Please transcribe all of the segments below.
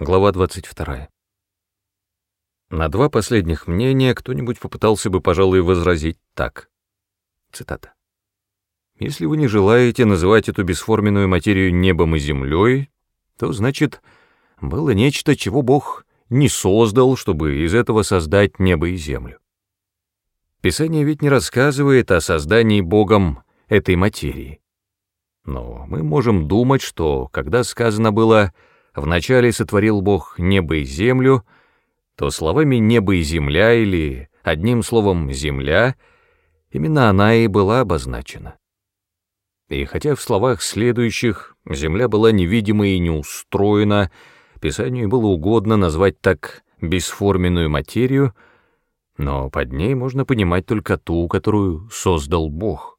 Глава 22. На два последних мнения кто-нибудь попытался бы, пожалуй, возразить так. Цитата. «Если вы не желаете называть эту бесформенную материю небом и землей, то, значит, было нечто, чего Бог не создал, чтобы из этого создать небо и землю. Писание ведь не рассказывает о создании Богом этой материи. Но мы можем думать, что, когда сказано было вначале сотворил Бог небо и землю, то словами «небо» и «земля» или одним словом «земля» именно она и была обозначена. И хотя в словах следующих земля была невидима и неустроена, Писанию было угодно назвать так бесформенную материю, но под ней можно понимать только ту, которую создал Бог.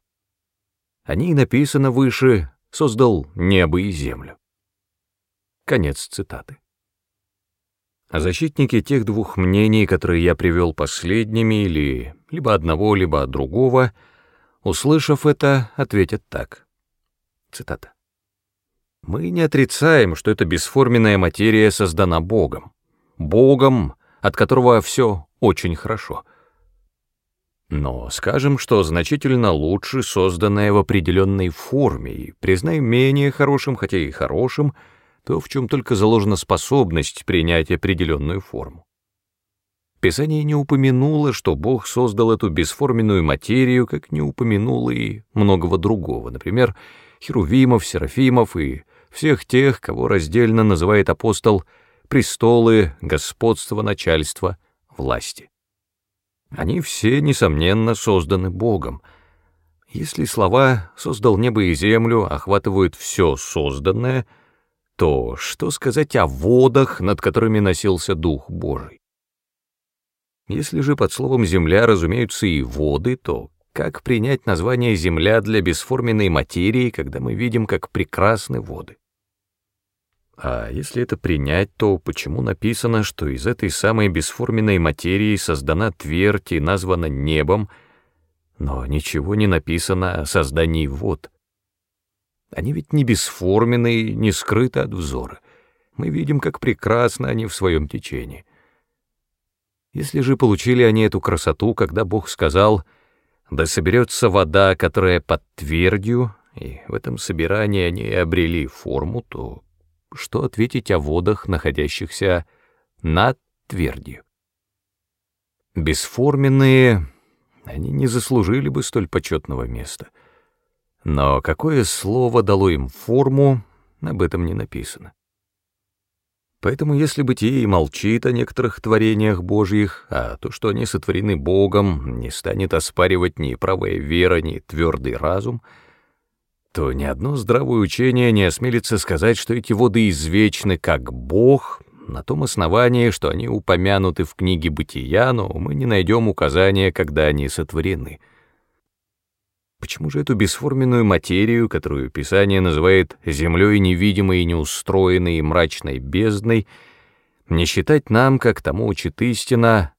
О ней написано выше «создал небо и землю». Конец цитаты. Защитники тех двух мнений, которые я привел последними, или либо одного, либо другого, услышав это, ответят так. Цитата. «Мы не отрицаем, что эта бесформенная материя создана Богом. Богом, от которого все очень хорошо. Но скажем, что значительно лучше созданное в определенной форме, и признаем менее хорошим, хотя и хорошим, — то, в чем только заложена способность принять определенную форму. Писание не упомянуло, что Бог создал эту бесформенную материю, как не упомянуло и многого другого, например, херувимов, серафимов и всех тех, кого раздельно называет апостол престолы, господство, начальство, власти. Они все, несомненно, созданы Богом. Если слова «создал небо и землю» охватывают все созданное — то что сказать о водах, над которыми носился Дух Божий? Если же под словом «земля» разумеются и воды, то как принять название «земля» для бесформенной материи, когда мы видим, как прекрасны воды? А если это принять, то почему написано, что из этой самой бесформенной материи создана твердь и названа небом, но ничего не написано о создании вод? Они ведь не бесформенные, не скрыты от взора. Мы видим, как прекрасно они в своем течении. Если же получили они эту красоту, когда Бог сказал «Да соберется вода, которая под твердью», и в этом собирании они обрели форму, то что ответить о водах, находящихся над твердью? Бесформенные, они не заслужили бы столь почетного места — но какое слово дало им форму, об этом не написано. Поэтому если бытие и молчит о некоторых творениях Божьих, а то, что они сотворены Богом, не станет оспаривать ни правая вера, ни твердый разум, то ни одно здравое учение не осмелится сказать, что эти воды извечны как Бог, на том основании, что они упомянуты в книге «Бытия», но мы не найдем указания, когда они сотворены — Почему же эту бесформенную материю, которую Писание называет землей невидимой и неустроенной и мрачной бездной, не считать нам, как тому учит истина,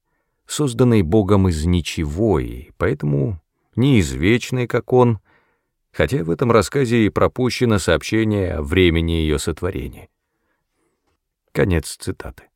созданной Богом из ничего, и поэтому не извечной, как Он, хотя в этом рассказе и пропущено сообщение о времени ее сотворения. Конец цитаты.